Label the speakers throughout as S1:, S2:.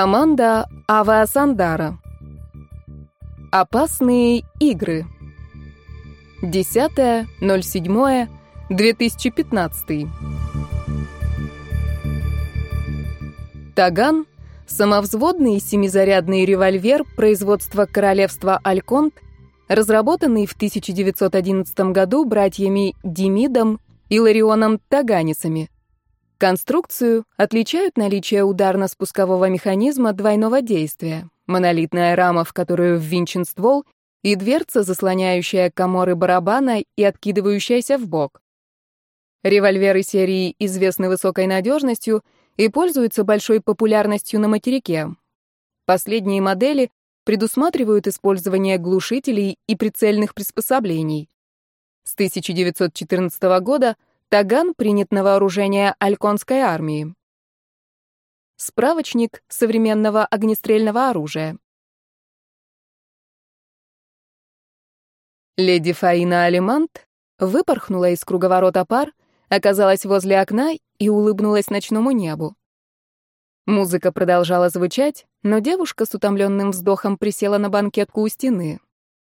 S1: Команда Ава Сандара. Опасные игры. 10.07.2015. Таган — самовзводный семизарядный револьвер производства королевства Альконт, разработанный в 1911 году братьями Демидом и Ларионом Таганисами. Конструкцию отличают наличие ударно-спускового механизма двойного действия, монолитная рама, в которую ввинчен ствол, и дверца, заслоняющая коморы барабана и откидывающаяся в бок. Револьверы серии известны высокой надежностью и пользуются большой популярностью на материке. Последние модели предусматривают использование глушителей и прицельных приспособлений. С 1914 года Таган принят на вооружение Альконской армии. Справочник современного огнестрельного оружия. Леди Фаина Алимант выпорхнула из круговорота пар, оказалась возле окна и улыбнулась ночному небу. Музыка продолжала звучать, но девушка с утомленным вздохом присела на банкетку у стены.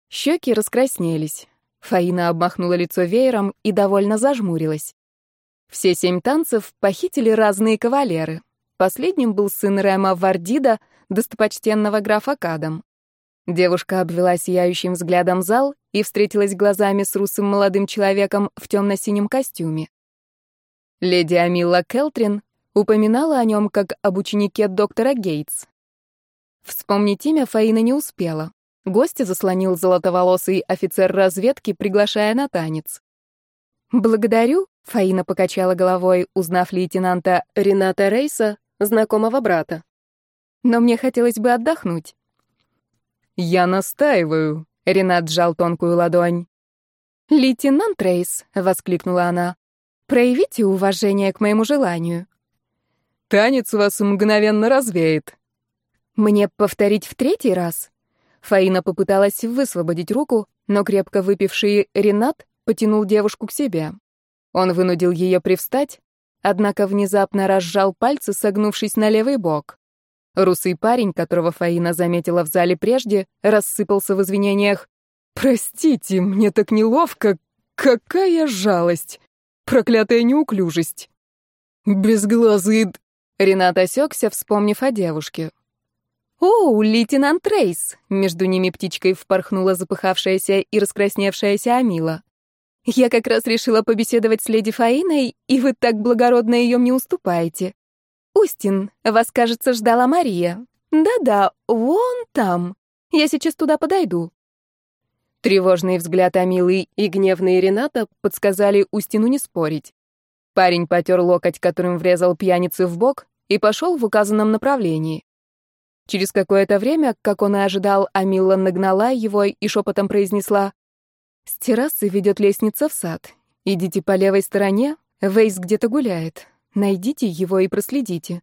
S1: Щеки раскраснелись. Фаина обмахнула лицо веером и довольно зажмурилась. Все семь танцев похитили разные кавалеры. Последним был сын Рема Вардида, достопочтенного графа Кадом. Девушка обвела сияющим взглядом зал и встретилась глазами с русым молодым человеком в темно-синем костюме. Леди Амилла Келтрин упоминала о нем как об ученике доктора Гейтс. Вспомнить имя Фаина не успела. Гостя заслонил золотоволосый офицер разведки, приглашая на танец. «Благодарю», — Фаина покачала головой, узнав лейтенанта Рената Рейса, знакомого брата. «Но мне хотелось бы отдохнуть».
S2: «Я настаиваю», — Ренат сжал тонкую ладонь.
S1: «Лейтенант Рейс», — воскликнула она, — «проявите уважение к моему желанию».
S2: «Танец вас мгновенно развеет».
S1: «Мне повторить в третий раз?» Фаина попыталась высвободить руку, но крепко выпивший Ренат потянул девушку к себе. Он вынудил ее привстать, однако внезапно разжал пальцы, согнувшись на левый бок. Русый парень, которого Фаина заметила в зале прежде, рассыпался в извинениях.
S2: «Простите, мне так неловко. Какая жалость! Проклятая неуклюжесть!» «Безглазый...»
S1: Ренат осекся, вспомнив о девушке. «О, лейтенант Рейс!» Между ними птичкой впорхнула запыхавшаяся и раскрасневшаяся Амила. «Я как раз решила побеседовать с леди Фаиной, и вы так благородно ее мне уступаете. Устин, вас, кажется, ждала Мария. Да-да, вон там. Я сейчас туда подойду». Тревожный взгляд Амилы и гневный Рената подсказали Устину не спорить. Парень потер локоть, которым врезал пьяницы в бок, и пошел в указанном направлении. Через какое-то время, как он и ожидал, Амилла нагнала его и шепотом произнесла «С террасы ведет лестница в сад. Идите по левой стороне, Вейс где-то гуляет. Найдите его и проследите».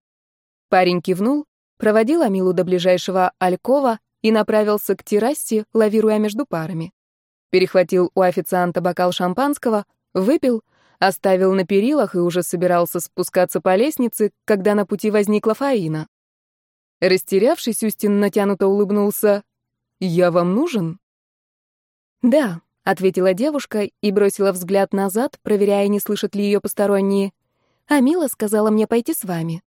S1: Парень кивнул, проводил Амилу до ближайшего алькова и направился к террасе, лавируя между парами. Перехватил у официанта бокал шампанского, выпил, оставил на перилах и уже собирался спускаться по лестнице, когда на пути возникла Фаина. Растерявшись, Устин натянуто улыбнулся. «Я вам нужен?» «Да», — ответила девушка и бросила взгляд назад, проверяя, не слышат ли ее посторонние. «А Мила сказала мне пойти с вами».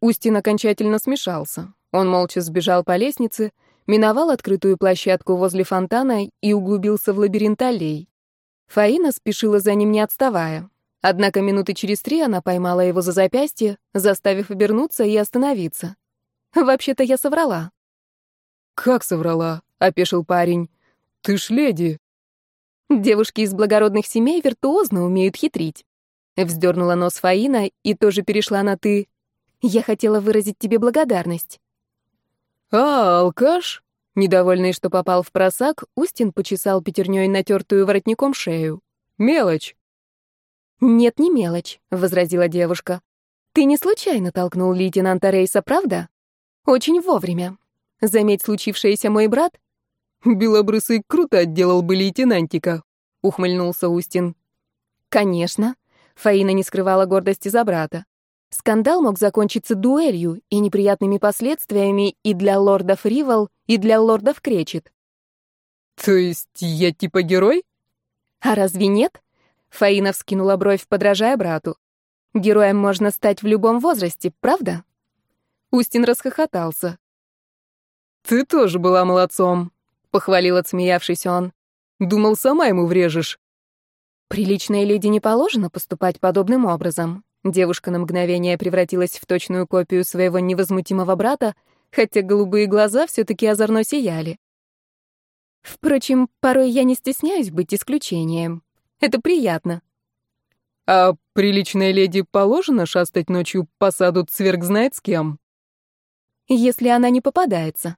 S1: Устин окончательно смешался. Он молча сбежал по лестнице, миновал открытую площадку возле фонтана и углубился в лабиринт аллей. Фаина спешила за ним, не отставая. Однако минуты через три она поймала его за запястье, заставив обернуться и остановиться. Вообще-то я соврала.
S2: Как соврала? опешил парень. Ты ж леди.
S1: Девушки из благородных семей виртуозно умеют хитрить. Вздернула нос Фаина и тоже перешла на «ты». Я хотела выразить тебе благодарность.
S2: А, алкаш?
S1: Недовольный, что попал в просак, Устин почесал пятерней натертую воротником шею.
S2: Мелочь.
S1: Нет, не мелочь, возразила девушка. Ты не случайно толкнул лейтенанта Рейса, правда? Очень вовремя. Заметь случившееся мой брат.
S2: Белобрысый круто отделал бы лейтенантика, ухмыльнулся Устин.
S1: Конечно. Фаина не скрывала гордости за брата. Скандал мог закончиться дуэлью и неприятными последствиями и для лордов Ривал, и для лордов Кречет.
S2: То есть я типа герой?
S1: А разве нет? Фаина вскинула бровь, подражая брату. Героем можно стать в любом возрасте, правда? Устин расхохотался.
S2: Ты тоже была молодцом, похвалил отсмеявшись он. Думал, сама ему врежешь.
S1: Приличной леди не положено поступать подобным образом. Девушка на мгновение превратилась в точную копию своего невозмутимого брата, хотя голубые глаза все-таки озорно сияли. Впрочем, порой я не стесняюсь быть исключением. Это приятно.
S2: А приличной леди положено шастать ночью по саду цверг знает с кем?
S1: Если она не попадается.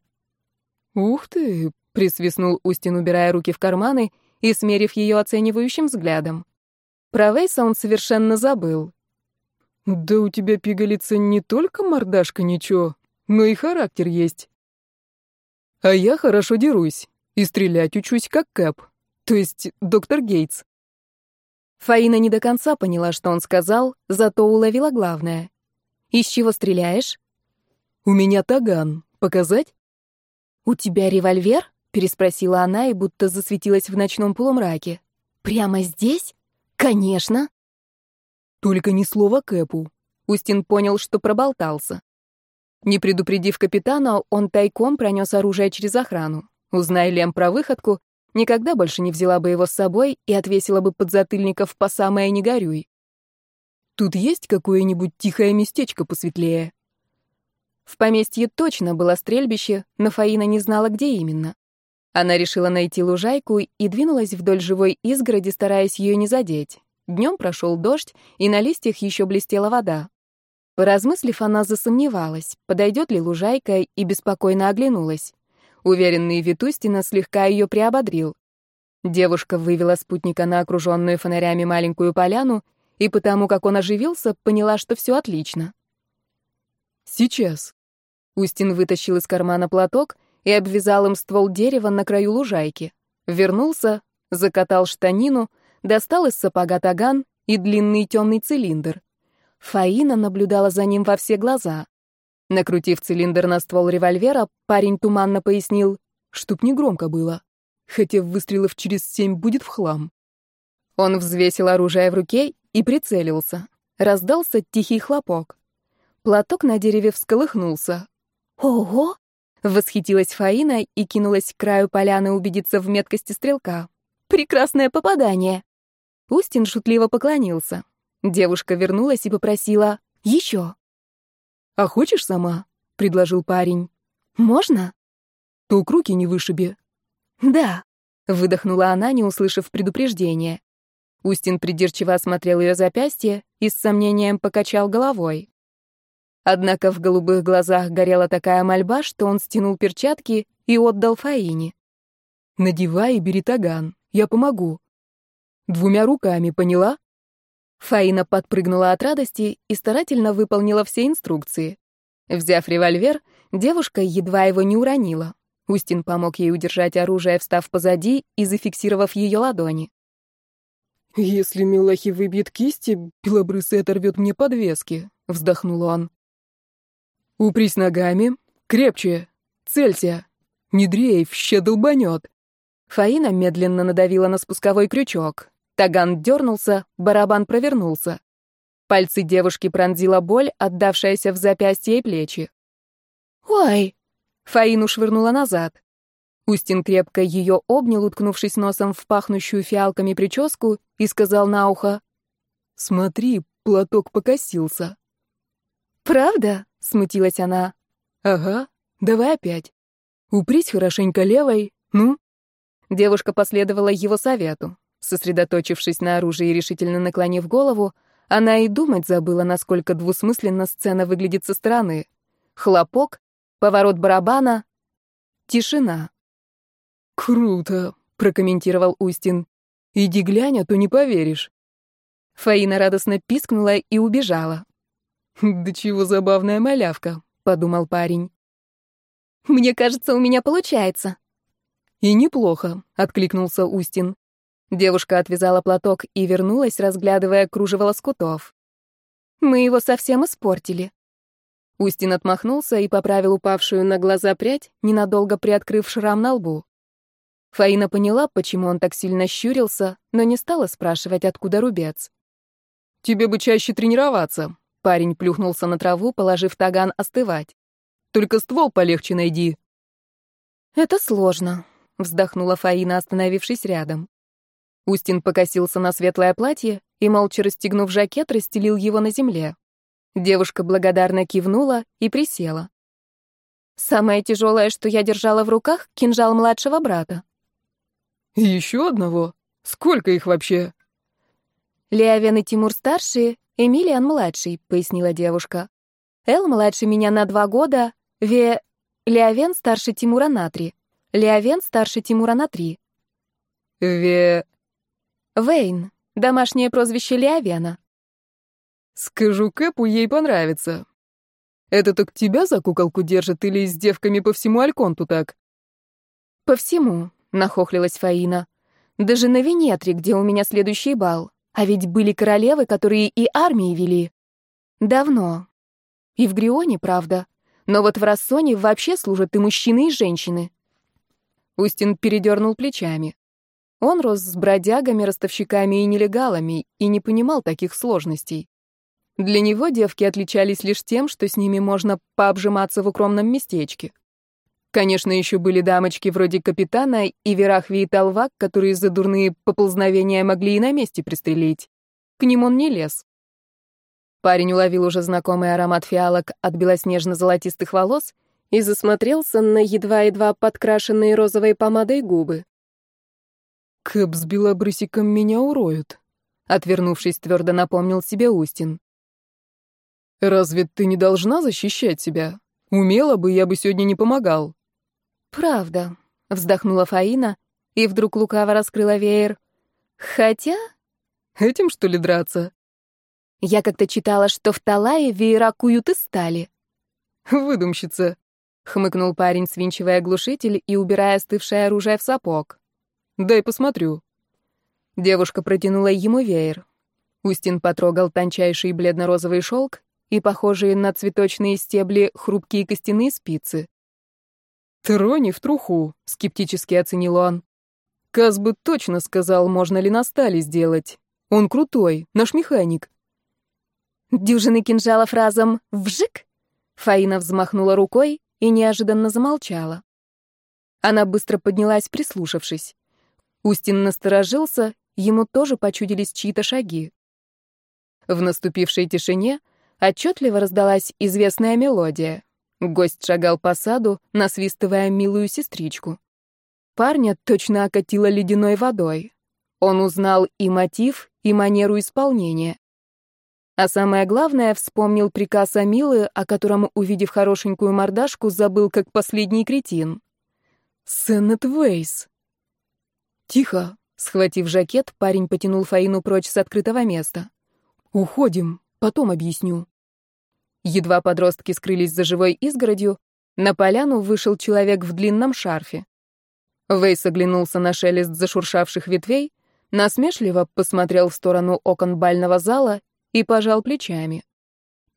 S2: Ух ты, присвистнул Устин, убирая руки в карманы и смерив ее оценивающим взглядом. Про Вейса он совершенно забыл. Да у тебя, пигалица, не только мордашка ничего, но и характер есть. А я хорошо дерусь и стрелять учусь как Кэп, то есть доктор Гейтс.
S1: Фаина не до конца поняла, что он сказал, зато уловила главное. «Из чего стреляешь?»
S2: «У меня таган. Показать?»
S1: «У тебя револьвер?» — переспросила она и будто засветилась в ночном полумраке. «Прямо здесь? Конечно!»
S2: Только ни слова Кэпу.
S1: Устин понял, что проболтался. Не предупредив капитана, он тайком пронес оружие через охрану. Узнай Лем про выходку, никогда больше не взяла бы его с собой и отвесила бы подзатыльников по самое не горюй.
S2: Тут есть какое-нибудь тихое местечко посветлее?
S1: В поместье точно было стрельбище, но Фаина не знала, где именно. Она решила найти лужайку и двинулась вдоль живой изгороди, стараясь ее не задеть. Днем прошел дождь, и на листьях еще блестела вода. Поразмыслив, она засомневалась, подойдет ли лужайка, и беспокойно оглянулась. Уверенный Витустина слегка ее приободрил. Девушка вывела спутника на окруженную фонарями маленькую поляну, и потому, как он оживился, поняла, что все отлично.
S2: «Сейчас».
S1: Устин вытащил из кармана платок и обвязал им ствол дерева на краю лужайки. Вернулся, закатал штанину — достал из сапога таган и длинный темный цилиндр. Фаина наблюдала за ним во все глаза. Накрутив цилиндр на ствол револьвера, парень туманно пояснил,
S2: чтоб не громко было, хотя выстрелов через семь будет в хлам.
S1: Он взвесил оружие в руке и прицелился. Раздался тихий хлопок. Платок на дереве всколыхнулся. «Ого!» — восхитилась Фаина и кинулась к краю поляны убедиться в меткости стрелка. «Прекрасное попадание!» Устин шутливо поклонился. Девушка вернулась и попросила «Еще».
S2: «А хочешь сама?» — предложил парень.
S1: «Можно?»
S2: «Толк руки не вышиби».
S1: «Да», — выдохнула она, не услышав предупреждения. Устин придирчиво осмотрел ее запястье и с сомнением покачал головой. Однако в голубых глазах горела такая мольба, что он стянул перчатки и отдал Фаине.
S2: «Надевай и бери таган, я помогу», Двумя руками, поняла?
S1: Фаина подпрыгнула от радости и старательно выполнила все инструкции. Взяв револьвер, девушка едва его не уронила. Устин помог ей удержать оружие, встав позади и зафиксировав ее ладони.
S2: «Если Милахи выбьет кисти, белобрысый оторвет мне подвески», — вздохнул он. «Упрись ногами, крепче, целься, не дрейф, ща долбанет».
S1: Фаина медленно надавила на спусковой крючок. Таган дернулся, барабан провернулся. Пальцы девушки пронзила боль, отдавшаяся в запястье и плечи. «Ой!» — Фаину швырнула назад. Устин крепко ее обнял, уткнувшись носом в пахнущую фиалками прическу, и сказал на ухо.
S2: «Смотри, платок покосился».
S1: «Правда?» — смутилась она.
S2: «Ага, давай опять. Упрись хорошенько левой, ну?»
S1: Девушка последовала его совету. Сосредоточившись на оружии и решительно наклонив голову, она и думать забыла, насколько двусмысленно сцена выглядит со стороны. Хлопок, поворот барабана, тишина.
S2: «Круто», — прокомментировал Устин. «Иди глянь, а то не поверишь».
S1: Фаина радостно пискнула и убежала.
S2: «Да чего забавная малявка», — подумал парень.
S1: «Мне кажется, у меня получается».
S2: «И неплохо», — откликнулся Устин.
S1: Девушка отвязала платок и вернулась, разглядывая кружево лоскутов. Мы его совсем испортили».
S2: Устин отмахнулся и поправил упавшую на глаза прядь, ненадолго приоткрыв шрам на лбу. Фаина поняла, почему он так сильно щурился, но не стала спрашивать, откуда рубец. «Тебе бы чаще тренироваться», — парень плюхнулся на траву, положив таган остывать. «Только ствол полегче найди».
S1: «Это сложно», — вздохнула Фаина, остановившись рядом.
S2: Устин покосился на светлое платье и, молча расстегнув жакет, расстелил его на земле. Девушка благодарно кивнула и присела.
S1: «Самое тяжелое, что я держала в руках, — кинжал младшего брата».
S2: «Еще одного? Сколько их вообще?»
S1: «Леовен и Тимур старшие, Эмилиан младший», — пояснила девушка. «Эл младше меня на два года, Ве... Леовен старше Тимура на три. Леовен старше Тимура на три».
S2: «Ве...»
S1: «Вейн. Домашнее прозвище Леовена».
S2: «Скажу Кэпу, ей понравится. Это так тебя за куколку держит или с девками по всему Альконту так?»
S1: «По всему», — нахохлилась Фаина. «Даже на Венетре, где у меня следующий бал. А ведь были королевы, которые и армии вели. Давно. И в Грионе, правда. Но вот в Рассоне вообще служат и мужчины, и женщины».
S2: Устин передернул плечами. Он рос с бродягами, ростовщиками и нелегалами и не понимал таких сложностей. Для него девки отличались лишь тем, что с ними можно пообжиматься в укромном местечке. Конечно, еще были дамочки вроде капитана и Верахви и Талвак, которые за дурные поползновения могли и на месте пристрелить. К ним он не лез. Парень уловил уже знакомый аромат фиалок от белоснежно-золотистых волос и засмотрелся на едва-едва подкрашенные розовой помадой губы. «Кэп с белобрысиком меня уроют», — отвернувшись, твердо напомнил себе Устин. «Разве ты не должна защищать себя? Умела бы, я бы сегодня не помогал».
S1: «Правда», — вздохнула Фаина и вдруг лукаво раскрыла веер. «Хотя...»
S2: «Этим, что ли, драться?»
S1: «Я как-то читала, что в Талае веера куют из стали».
S2: «Выдумщица», — хмыкнул парень, свинчивая глушитель и убирая остывшее оружие в сапог. «Дай посмотрю». Девушка протянула ему веер. Устин потрогал тончайший бледно-розовый шелк и похожие на цветочные стебли хрупкие костяные спицы. «Трони в труху», — скептически оценил он. «Каз бы точно сказал, можно ли на стали сделать. Он крутой, наш механик».
S1: «Дюжины кинжалов разом вжик!» Фаина взмахнула рукой и неожиданно замолчала. Она быстро поднялась, прислушавшись. Устин насторожился, ему тоже почудились чьи-то шаги. В наступившей тишине отчетливо раздалась известная мелодия. Гость шагал по саду, насвистывая милую сестричку. Парня точно окатило ледяной водой. Он узнал и мотив, и манеру исполнения. А самое главное, вспомнил приказ Амилы, о котором, увидев хорошенькую мордашку, забыл как последний кретин. «Сеннет Вейс». «Тихо», — схватив жакет, парень потянул Фаину прочь с открытого места. «Уходим, потом объясню». Едва подростки скрылись за живой изгородью, на поляну вышел человек в длинном шарфе. Вейс оглянулся на шелест зашуршавших ветвей, насмешливо посмотрел в сторону окон бального зала и пожал плечами.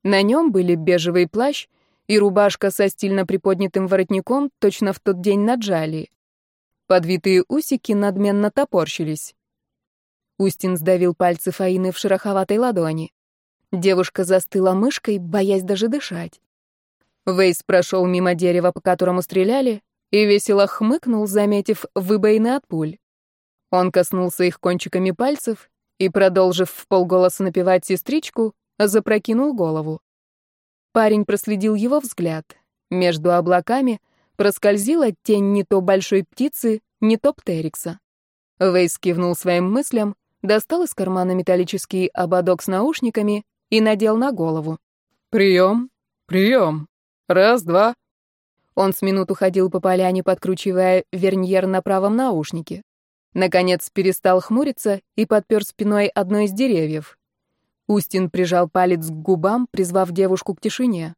S1: На нем были бежевый плащ и рубашка со стильно приподнятым воротником точно в тот день на джалии. Подвитые усики надменно топорщились. Устин сдавил пальцы Фаины в шероховатой ладони. Девушка застыла мышкой, боясь даже дышать. Вейс прошел мимо дерева, по которому стреляли, и весело хмыкнул, заметив выбоины от пуль. Он коснулся их кончиками пальцев и, продолжив в полголоса напевать сестричку, запрокинул голову. Парень проследил его взгляд. Между облаками проскользила тень не то большой птицы, не то птерикса. Вейс кивнул своим мыслям, достал из кармана металлический ободок с наушниками и надел на голову. «Прием! Прием! Раз, два!» Он с минуту ходил по поляне, подкручивая верньер на правом наушнике. Наконец перестал хмуриться и подпер спиной одно из деревьев. Устин прижал палец к губам, призвав девушку к тишине.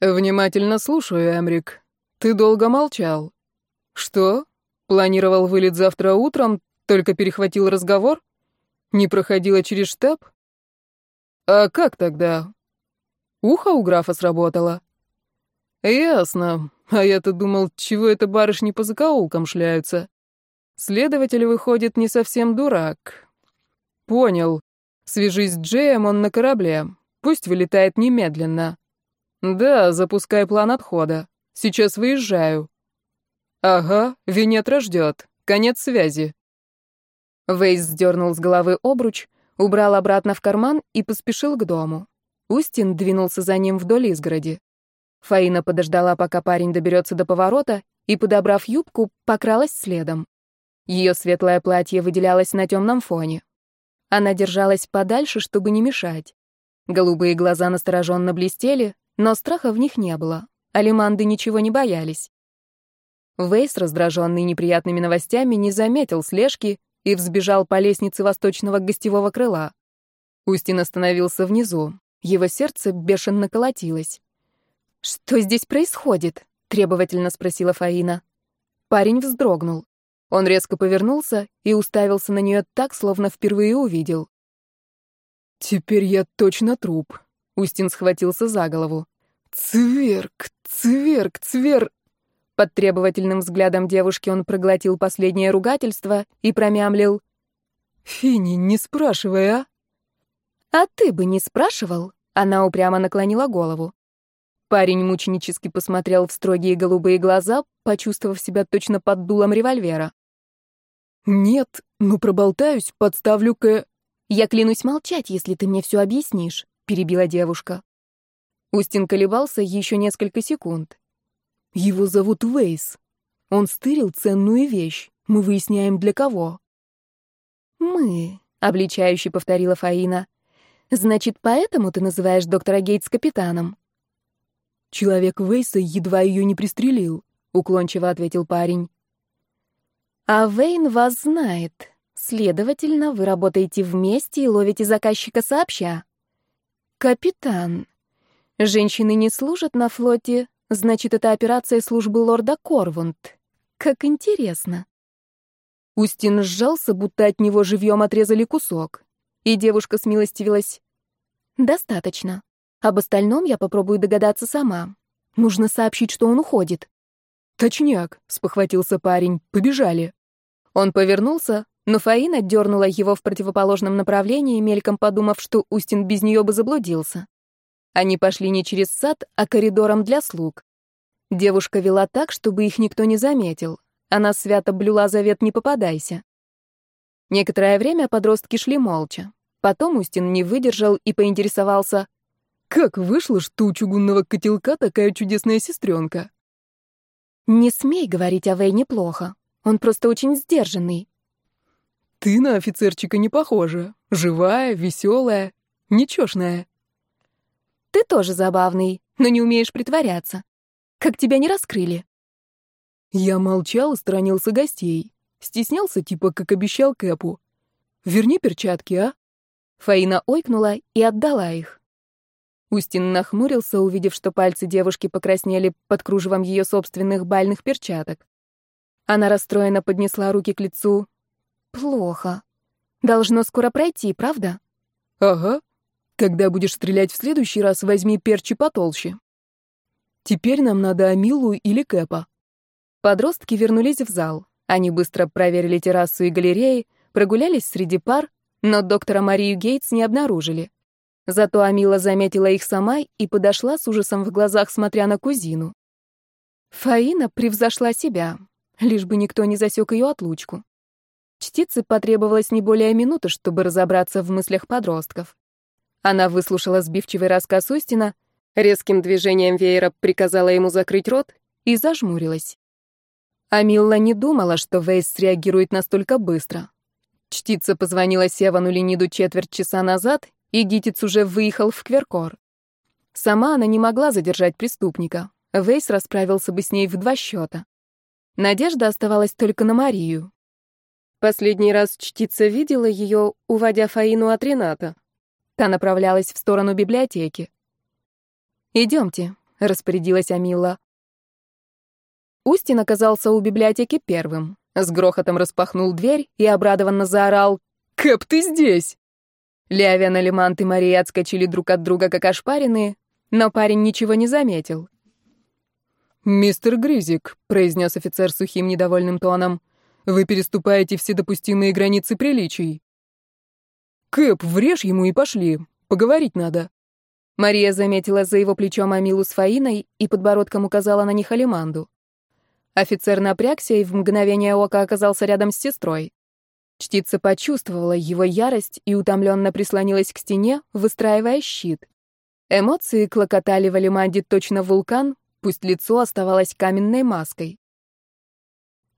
S1: «Внимательно слушаю, Эмрик. Ты долго молчал. Что? Планировал вылет завтра утром, только перехватил разговор? Не проходила через штаб?
S2: А как тогда? Ухо у графа сработало. Ясно. А я-то думал, чего это барышни по закоулкам шляются. Следователь, выходит, не совсем дурак. Понял. Свяжись с Джеем, он на корабле. Пусть вылетает немедленно. Да, запускай план отхода. Сейчас выезжаю. Ага, Венетра ждет. Конец связи.
S1: Вейс сдернул с головы обруч, убрал обратно в карман и поспешил к дому. Устин двинулся за ним вдоль изгороди. Фаина подождала, пока парень доберется до поворота, и, подобрав юбку, покралась следом. Ее светлое платье выделялось на темном фоне. Она держалась подальше, чтобы не мешать. Голубые глаза настороженно блестели, но страха в них не было. Алиманды ничего не боялись. Вейс, раздраженный неприятными новостями, не заметил слежки и взбежал по лестнице восточного гостевого крыла. Устин остановился внизу. Его сердце бешено колотилось. «Что здесь происходит?» — требовательно спросила Фаина. Парень вздрогнул. Он резко повернулся и уставился на нее так, словно впервые увидел.
S2: «Теперь я точно труп», — Устин схватился за голову. «Цверк, цверк, цвер...»
S1: Под требовательным взглядом девушки он проглотил последнее ругательство и промямлил.
S2: «Фини, не спрашивай, а?»
S1: «А ты бы не спрашивал?» Она упрямо наклонила голову. Парень мученически посмотрел в строгие голубые глаза, почувствовав себя точно под дулом револьвера.
S2: «Нет, ну проболтаюсь, подставлю к...»
S1: «Я клянусь молчать, если ты мне все объяснишь», — перебила девушка. Устин колебался еще несколько секунд.
S2: Его зовут Вейс. Он стырил ценную вещь. Мы выясняем, для кого.
S1: «Мы», — обличающе повторила Фаина. «Значит, поэтому ты называешь доктора Гейтс капитаном?»
S2: «Человек Вейса едва ее не пристрелил», — уклончиво ответил парень.
S1: «А Вейн вас знает. Следовательно, вы работаете вместе и ловите заказчика сообща». «Капитан. Женщины не служат на флоте, Значит, это операция службы лорда Корвунд. Как интересно. Устин сжался, будто от него живьем отрезали кусок. И девушка смилостивилась. «Достаточно. Об остальном я попробую догадаться сама. Нужно сообщить, что он уходит».
S2: «Точняк», — спохватился парень. «Побежали».
S1: Он повернулся, но Фаина дернула его в противоположном направлении, мельком подумав, что Устин без нее бы заблудился. Они пошли не через сад, а коридором для слуг. Девушка вела так, чтобы их никто не заметил. Она свято блюла завет «не попадайся». Некоторое время подростки шли молча. Потом Устин не выдержал и поинтересовался.
S2: «Как вышло, что у чугунного котелка такая чудесная сестренка?»
S1: «Не смей говорить о Вейне плохо. Он просто очень сдержанный».
S2: «Ты на офицерчика не похожа. Живая, веселая, нечешная».
S1: Ты тоже забавный, но не умеешь притворяться. Как тебя не раскрыли?»
S2: Я молчал и сторонился гостей. Стеснялся, типа, как обещал Кэпу. «Верни перчатки, а?»
S1: Фаина ойкнула и отдала их. Устин нахмурился, увидев, что пальцы девушки покраснели под кружевом ее собственных бальных перчаток. Она расстроенно поднесла руки к лицу. «Плохо. Должно скоро пройти, правда?»
S2: «Ага», когда будешь стрелять в следующий раз, возьми перчи потолще. Теперь нам надо Амилу или Кэпа.
S1: Подростки вернулись в зал. Они быстро проверили террасу и галереи, прогулялись среди пар, но доктора Марию Гейтс не обнаружили. Зато Амила заметила их сама и подошла с ужасом в глазах, смотря на кузину. Фаина превзошла себя, лишь бы никто не засек ее отлучку. Чтице потребовалось не более минуты, чтобы разобраться в мыслях подростков. Она выслушала сбивчивый рассказ Устина, резким движением веера приказала ему закрыть рот и зажмурилась. Амилла не думала, что Вейс среагирует настолько быстро. Чтица позвонила Севану Лениду четверть часа назад, и Гитец уже выехал в Кверкор. Сама она не могла задержать преступника. Вейс расправился бы с ней в два счета. Надежда оставалась только на Марию. Последний раз Чтица видела ее, уводя Фаину от Рената. Та направлялась в сторону библиотеки. «Идемте», — распорядилась Амила. Устин оказался у библиотеки первым. С грохотом распахнул дверь и обрадованно заорал «Кэп, ты здесь!» Леовен, Алимант и Мария отскочили друг от друга, как ошпаренные, но парень ничего не заметил.
S2: «Мистер Гризик», — произнес офицер сухим недовольным тоном, — «вы переступаете все допустимые границы приличий». «Кэп, врежь ему и пошли. Поговорить надо».
S1: Мария заметила за его плечом Амилу с Фаиной и подбородком указала на них Алиманду. Офицер напрягся и в мгновение ока оказался рядом с сестрой. Чтица почувствовала его ярость и утомленно прислонилась к стене, выстраивая щит. Эмоции клокотали в Алиманде точно вулкан, пусть лицо оставалось каменной маской.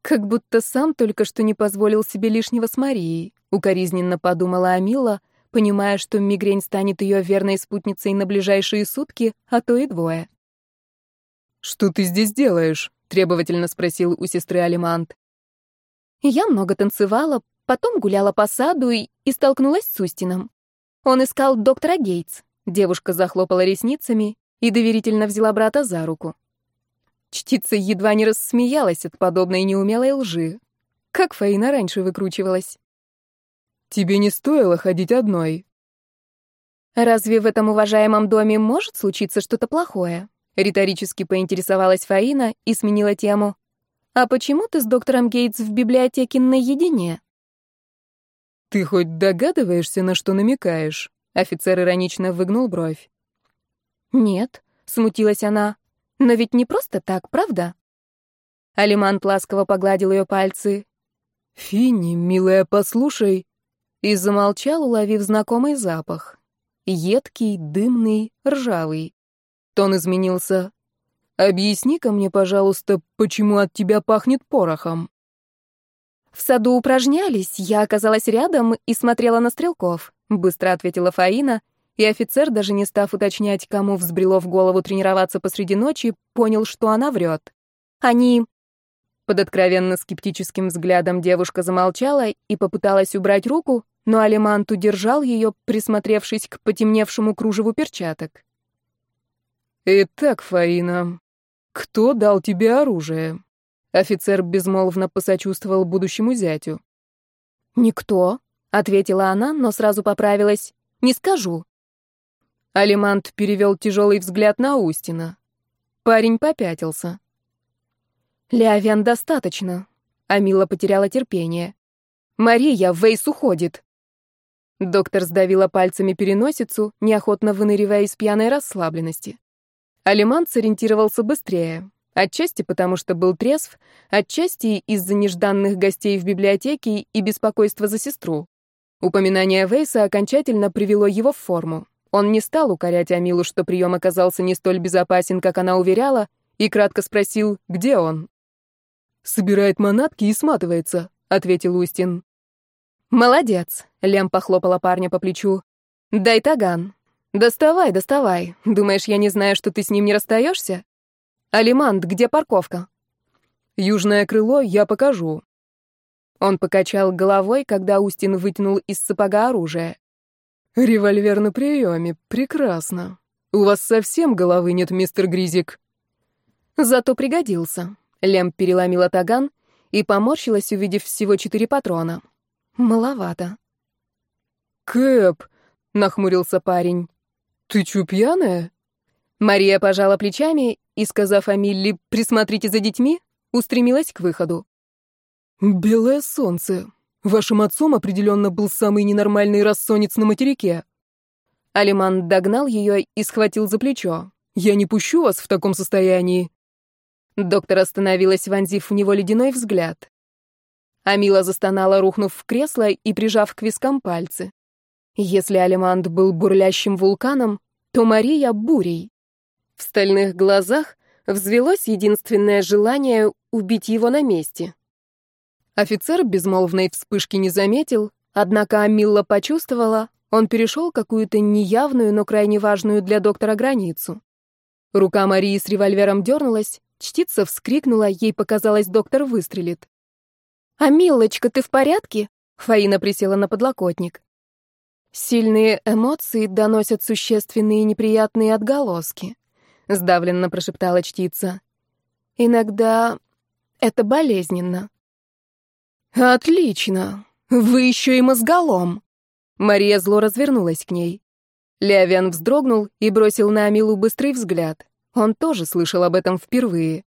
S1: Как будто сам только что не позволил себе лишнего с Марией, укоризненно подумала Амила, понимая, что мигрень станет ее верной спутницей на ближайшие сутки, а то и двое.
S2: «Что ты здесь делаешь?» — требовательно спросил у сестры Алимант.
S1: «Я много танцевала, потом гуляла по саду и, и столкнулась с Устином. Он искал доктора Гейтс. Девушка захлопала ресницами и доверительно взяла брата за руку. Чтица едва не рассмеялась от подобной неумелой лжи. Как Фаина раньше выкручивалась.
S2: «Тебе не стоило ходить одной».
S1: «Разве в этом уважаемом доме может случиться что-то плохое?» Риторически поинтересовалась Фаина и сменила тему. «А почему ты с доктором Гейтс в библиотеке наедине?»
S2: «Ты хоть догадываешься, на что намекаешь?» Офицер иронично выгнул бровь.
S1: «Нет», — смутилась она. «Но ведь не просто так, правда?» Алимант ласково погладил ее пальцы.
S2: «Финни, милая, послушай!»
S1: И замолчал, уловив знакомый запах. Едкий, дымный, ржавый.
S2: Тон изменился. «Объясни-ка мне, пожалуйста, почему от тебя пахнет порохом?»
S1: «В саду упражнялись, я оказалась рядом и смотрела на стрелков», — быстро ответила Фаина, и офицер, даже не став уточнять, кому взбрело в голову тренироваться посреди ночи, понял, что она врет. «Они...» Под откровенно скептическим взглядом девушка замолчала и попыталась убрать руку, но Алимант удержал ее, присмотревшись к потемневшему кружеву перчаток.
S2: «Итак, Фаина, кто дал тебе оружие?» Офицер безмолвно посочувствовал будущему зятю.
S1: «Никто», — ответила она, но сразу поправилась. «Не скажу».
S2: Алимант перевел тяжелый взгляд на Устина. Парень попятился.
S1: «Леовен достаточно», — Амила потеряла терпение. «Мария, Вейс уходит». Доктор сдавила пальцами переносицу, неохотно выныривая из пьяной расслабленности. Алимант сориентировался быстрее. Отчасти потому, что был трезв, отчасти из-за нежданных гостей в библиотеке и беспокойства за сестру. Упоминание Вейса окончательно привело его в форму. Он не стал укорять Амилу, что прием оказался не столь безопасен, как она уверяла, и кратко спросил, где он.
S2: «Собирает манатки и сматывается», — ответил Устин.
S1: «Молодец», — Лем похлопала парня по плечу. «Дай таган. Доставай, доставай. Думаешь, я не знаю, что ты с ним не расстаешься? «Алимант, где парковка?»
S2: «Южное крыло я покажу».
S1: Он покачал головой, когда Устин вытянул из сапога оружие.
S2: «Револьвер на приеме. Прекрасно. У вас совсем головы нет, мистер Гризик».
S1: «Зато пригодился». Лем переломила таган и поморщилась, увидев всего четыре патрона. «Маловато».
S2: «Кэп!» — нахмурился парень. «Ты чё, пьяная?»
S1: Мария пожала плечами и, сказав Амилле «присмотрите за детьми», устремилась к выходу.
S2: «Белое солнце. Вашим отцом определенно был самый ненормальный рассонец на материке».
S1: Алиман догнал ее и схватил за плечо.
S2: «Я не пущу вас в таком состоянии».
S1: Доктор остановилась, вонзив в него ледяной взгляд. Амила застонала, рухнув в кресло и прижав к вискам пальцы. Если Алимант был бурлящим вулканом, то Мария — бурей. В стальных глазах взвелось единственное желание убить его на месте. Офицер безмолвной вспышки не заметил, однако Амилла почувствовала, он перешел какую-то неявную, но крайне важную для доктора границу. Рука Марии с револьвером дернулась, чтица вскрикнула, ей показалось, доктор выстрелит. «Амиллочка, ты в порядке?» Фаина присела на подлокотник. Сильные эмоции доносят существенные неприятные отголоски. — сдавленно прошептала чтица. «Иногда это болезненно».
S2: «Отлично! Вы еще и мозголом!»
S1: Мария зло развернулась к ней. Леовен вздрогнул и бросил на Амилу быстрый взгляд. Он тоже слышал об этом впервые.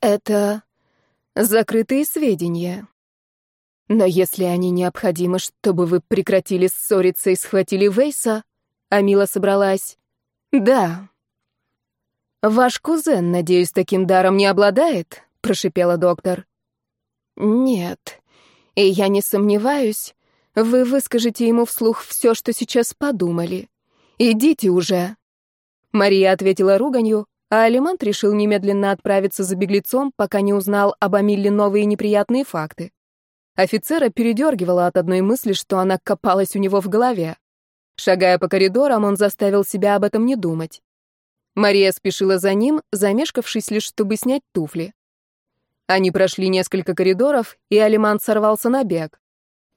S1: «Это закрытые сведения. Но если они необходимы, чтобы вы прекратили ссориться и схватили Вейса...» Амила собралась. «Да». «Ваш кузен, надеюсь, таким даром не обладает?» — прошипела доктор. «Нет. И я не сомневаюсь, вы выскажете ему вслух все, что сейчас подумали. Идите уже». Мария ответила руганью, а Алимант решил немедленно отправиться за беглецом, пока не узнал об Амилле новые неприятные факты. Офицера передергивала от одной мысли, что она копалась у него в голове. Шагая по коридорам, он заставил себя об этом не думать. Мария спешила за ним, замешкавшись лишь, чтобы снять туфли. Они прошли несколько коридоров, и Алимант сорвался на бег.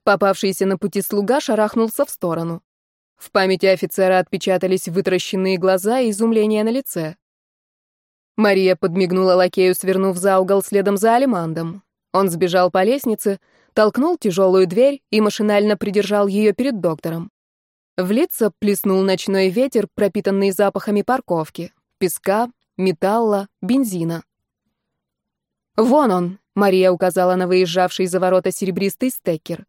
S1: Попавшийся на пути слуга шарахнулся в сторону. В памяти офицера отпечатались вытращенные глаза и изумление на лице. Мария подмигнула лакею, свернув за угол следом за Алимандом. Он сбежал по лестнице, толкнул тяжелую дверь и машинально придержал ее перед доктором. В лицо плеснул ночной ветер, пропитанный запахами парковки, песка, металла, бензина. «Вон он!» — Мария указала на выезжавший за ворота серебристый стекер.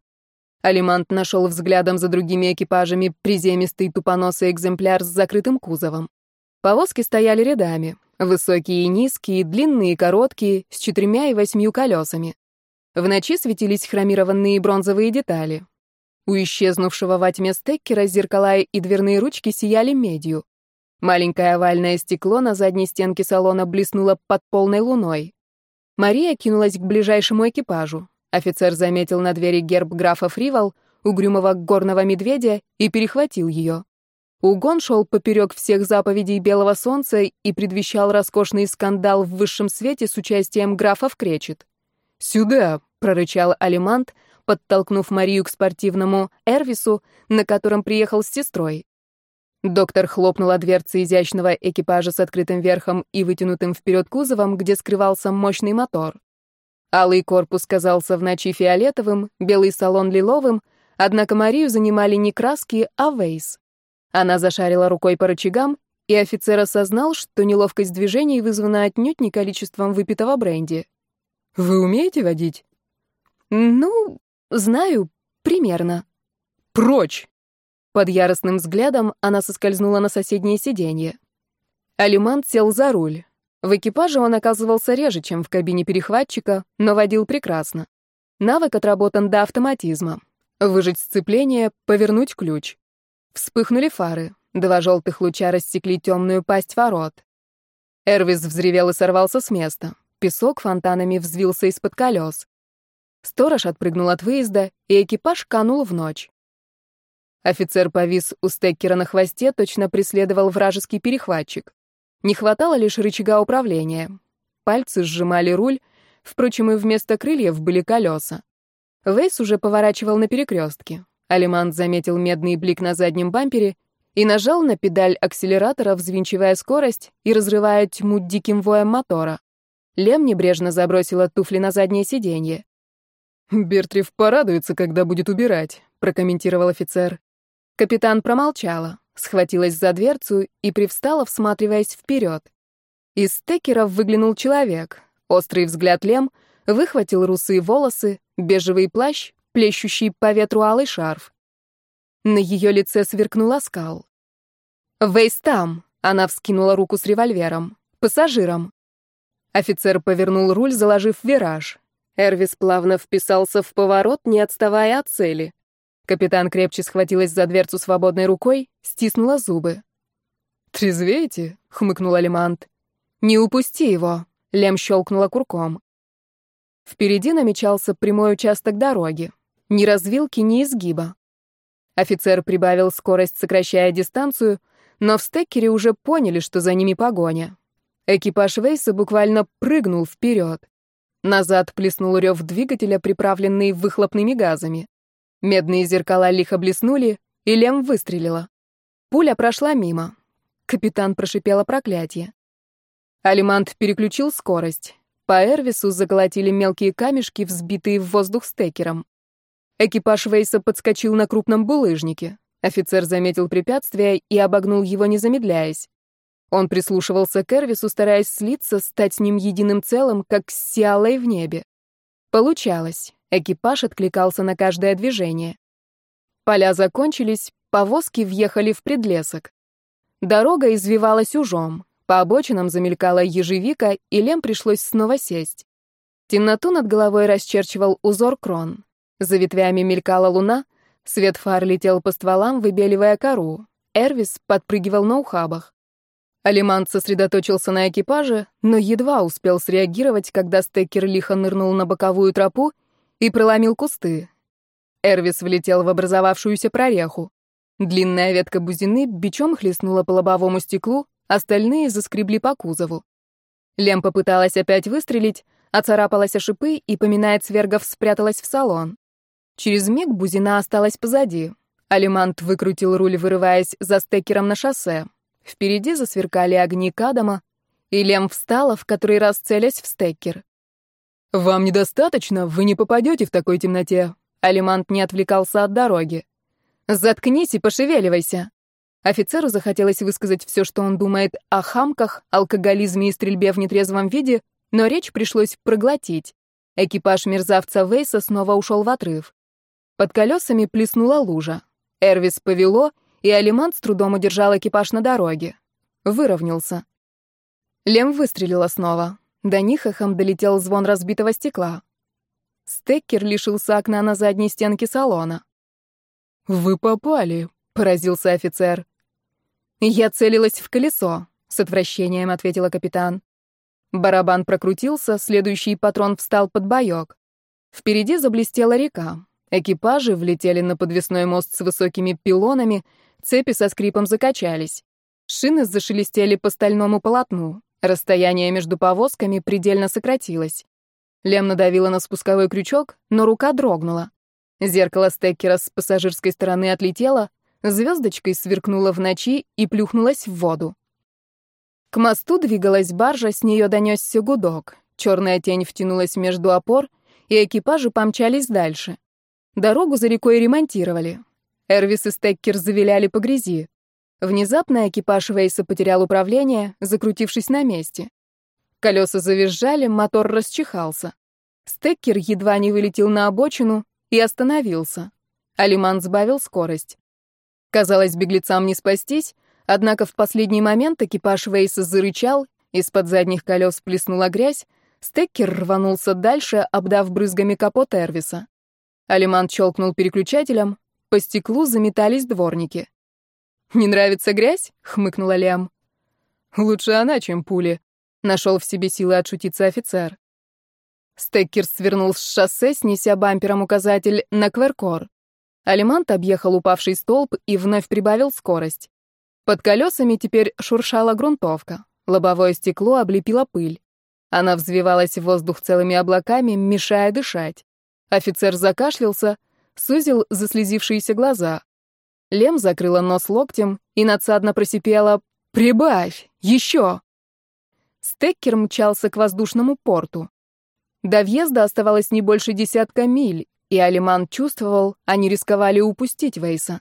S1: Алимант нашел взглядом за другими экипажами приземистый тупоносый экземпляр с закрытым кузовом. Повозки стояли рядами, высокие и низкие, длинные и короткие, с четырьмя и восьмью колесами. В ночи светились хромированные бронзовые детали. У исчезнувшего во тьме стеккера зеркала и дверные ручки сияли медью. Маленькое овальное стекло на задней стенке салона блеснуло под полной луной. Мария кинулась к ближайшему экипажу. Офицер заметил на двери герб графа Фривал, угрюмого горного медведя, и перехватил ее. Угон шел поперек всех заповедей Белого Солнца и предвещал роскошный скандал в высшем свете с участием графов Кречет. «Сюда!» — прорычал Алимант, подтолкнув Марию к спортивному Эрвису, на котором приехал с сестрой. Доктор хлопнула дверцы изящного экипажа с открытым верхом и вытянутым вперед кузовом, где скрывался мощный мотор. Алый корпус казался в ночи фиолетовым, белый салон лиловым, однако Марию занимали не краски, а вейс. Она зашарила рукой по рычагам, и офицер осознал, что неловкость движений вызвана отнюдь не количеством выпитого бренди. «Вы умеете водить?» «Ну, знаю, примерно». «Прочь!» Под яростным взглядом она соскользнула на соседнее сиденье. Алимант сел за руль. В экипаже он оказывался реже, чем в кабине перехватчика, но водил прекрасно. Навык отработан до автоматизма. Выжать сцепление, повернуть ключ. Вспыхнули фары. Два желтых луча рассекли темную пасть ворот. Эрвис взревел и сорвался с места. Песок фонтанами взвился из-под колес. Сторож отпрыгнул от выезда, и экипаж канул в ночь. Офицер повис у стеккера на хвосте, точно преследовал вражеский перехватчик. Не хватало лишь рычага управления. Пальцы сжимали руль, впрочем, и вместо крыльев были колеса. Вейс уже поворачивал на перекрестке. Алимант заметил медный блик на заднем бампере и нажал на педаль акселератора, взвинчивая скорость и разрывая тьму диким воем мотора. Лем небрежно забросила туфли на заднее сиденье. «Бертриф порадуется, когда будет убирать», — прокомментировал офицер. Капитан промолчала схватилась за дверцу и привстала, всматриваясь вперед. Из стекера выглянул человек. Острый взгляд Лем выхватил русые волосы, бежевый плащ, плещущий по ветру алый шарф. На ее лице сверкнул оскал. «Вейс там!» — она вскинула руку с револьвером. «Пассажиром!» Офицер повернул руль, заложив вираж. Эрвис плавно вписался в поворот, не отставая от цели. Капитан крепче схватилась за дверцу свободной рукой, стиснула зубы. «Трезвеете?» — хмыкнул Алимант. «Не упусти его!» — Лем щелкнула курком. Впереди намечался прямой участок дороги. Ни развилки, ни изгиба. Офицер прибавил скорость, сокращая дистанцию, но в стекере уже поняли, что за ними погоня. Экипаж Вейса буквально прыгнул вперед. Назад плеснул рев двигателя, приправленный выхлопными газами. Медные зеркала лихо блеснули, и Лем выстрелила. Пуля прошла мимо. Капитан прошипела проклятие. Алимант переключил скорость. По Эрвису заколотили мелкие камешки, взбитые в воздух стекером. Экипаж Вейса подскочил на крупном булыжнике. Офицер заметил препятствие и обогнул его, не замедляясь. Он прислушивался к Эрвису, стараясь слиться, стать с ним единым целым, как с Сиалой в небе. Получалось. Экипаж откликался на каждое движение. Поля закончились, повозки въехали в предлесок. Дорога извивалась ужом, по обочинам замелькала ежевика, и Лем пришлось снова сесть. Темноту над головой расчерчивал узор крон. За ветвями мелькала луна, свет фар летел по стволам, выбеливая кору. Эрвис подпрыгивал на ухабах. Алимант сосредоточился на экипаже, но едва успел среагировать, когда стекер лихо нырнул на боковую тропу и проломил кусты. Эрвис влетел в образовавшуюся прореху. Длинная ветка бузины бичом хлестнула по лобовому стеклу, остальные заскребли по кузову. Лем попыталась опять выстрелить, оцарапалась о шипы и, поминая цвергов, спряталась в салон. Через миг бузина осталась позади. Алимант выкрутил руль, вырываясь за стекером на шоссе. Впереди засверкали огни Кадама, и Лем встала, в который раз целясь в стекер. «Вам недостаточно? Вы не попадете в такой темноте». Алимант не отвлекался от дороги. «Заткнись и пошевеливайся». Офицеру захотелось высказать все, что он думает о хамках, алкоголизме и стрельбе в нетрезвом виде, но речь пришлось проглотить. Экипаж мерзавца Вейса снова ушел в отрыв. Под колесами плеснула лужа. Эрвис повело — и Алимант с трудом удержал экипаж на дороге. Выровнялся. Лем выстрелила снова. До них эхом долетел звон разбитого стекла. Стеккер лишился окна на задней стенке салона. «Вы попали», — поразился офицер. «Я целилась в колесо», — с отвращением ответила капитан. Барабан прокрутился, следующий патрон встал под боек. Впереди заблестела река. Экипажи влетели на подвесной мост с высокими пилонами, Цепи со скрипом закачались. Шины зашелестели по стальному полотну. Расстояние между повозками предельно сократилось. Лем надавила на спусковой крючок, но рука дрогнула. Зеркало стекера с пассажирской стороны отлетело, звездочкой сверкнуло в ночи и плюхнулось в воду. К мосту двигалась баржа, с нее донесся гудок. Черная тень втянулась между опор, и экипажи помчались дальше. Дорогу за рекой ремонтировали. Эрвис и Стеккер завиляли по грязи. Внезапно экипаж Вейса потерял управление, закрутившись на месте. Колеса завизжали, мотор расчихался. Стеккер едва не вылетел на обочину и остановился. Алиман сбавил скорость. Казалось, беглецам не спастись, однако в последний момент экипаж Вейса зарычал, из-под задних колес плеснула грязь, Стеккер рванулся дальше, обдав брызгами капот Эрвиса. Алиман щелкнул переключателем, по стеклу заметались дворники. «Не нравится грязь?» — хмыкнула Лем. «Лучше она, чем пули», — нашел в себе силы отшутиться офицер. Стеккер свернул с шоссе, снеся бампером указатель на Кверкор. Алимант объехал упавший столб и вновь прибавил скорость. Под колесами теперь шуршала грунтовка. Лобовое стекло облепило пыль. Она взвивалась в воздух целыми облаками, мешая дышать. Офицер закашлялся, сузил заслезившиеся глаза. Лем закрыла нос локтем и надсадно просипела «Прибавь! Еще!». Стеккер мчался к воздушному порту. До въезда оставалось не больше десятка миль, и Алиман чувствовал, они рисковали упустить Вейса.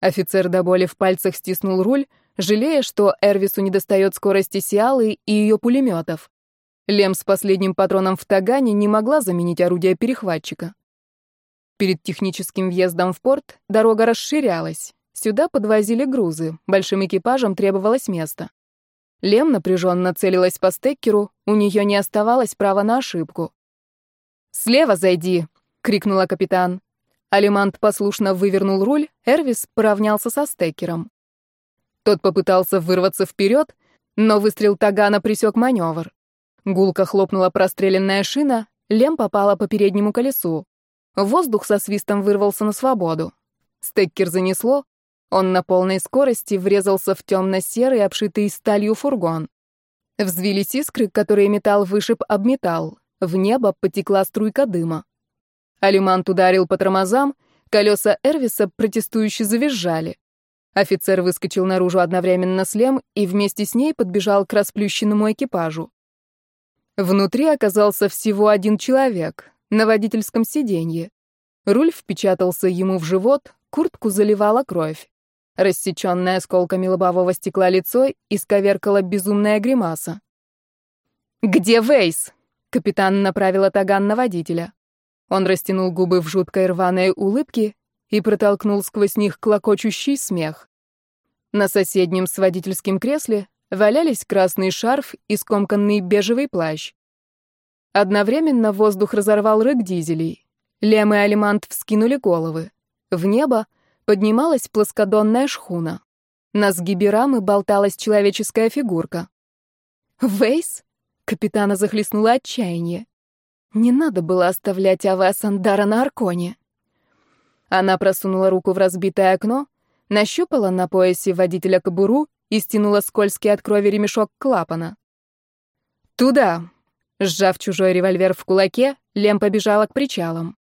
S1: Офицер до боли в пальцах стиснул руль, жалея, что Эрвису недостает скорости Сиалы и ее пулеметов. Лем с последним патроном в Тагане не могла заменить орудие перехватчика. Перед техническим въездом в порт дорога расширялась. Сюда подвозили грузы, большим экипажам требовалось место. Лем напряженно целилась по стеккеру, у нее не оставалось права на ошибку. «Слева зайди!» — крикнула капитан. Алимант послушно вывернул руль, Эрвис поравнялся со стекером. Тот попытался вырваться вперед, но выстрел Тагана присек маневр. Гулко хлопнула простреленная шина, Лем попала по переднему колесу. Воздух со свистом вырвался на свободу. Стеккер занесло, он на полной скорости врезался в темно-серый, обшитый сталью фургон. Взвились искры, которые металл вышиб об металл. В небо потекла струйка дыма. Алимант ударил по тормозам, колеса Эрвиса протестующе завизжали. Офицер выскочил наружу одновременно с Лем и вместе с ней подбежал к расплющенному экипажу. Внутри оказался всего один человек на водительском сиденье. Руль впечатался ему в живот, куртку заливала кровь. Рассеченное осколками лобового стекла лицо исковеркала безумная гримаса. «Где Вейс?» — капитан направила таган на водителя. Он растянул губы в жуткой рваной улыбке и протолкнул сквозь них клокочущий смех. На соседнем с водительским кресле валялись красный шарф и скомканный бежевый плащ. Одновременно воздух разорвал рык дизелей. Лем и Алимант вскинули головы. В небо поднималась плоскодонная шхуна. На сгибе рамы болталась человеческая фигурка. «Вейс?» — капитана захлестнуло отчаяние. Не надо было оставлять Аве Сандара на Арконе. Она просунула руку в разбитое окно, нащупала на поясе водителя кобуру и стянула скользкий от крови ремешок клапана. «Туда!» Сжав чужой револьвер в кулаке, Лем побежала к причалам.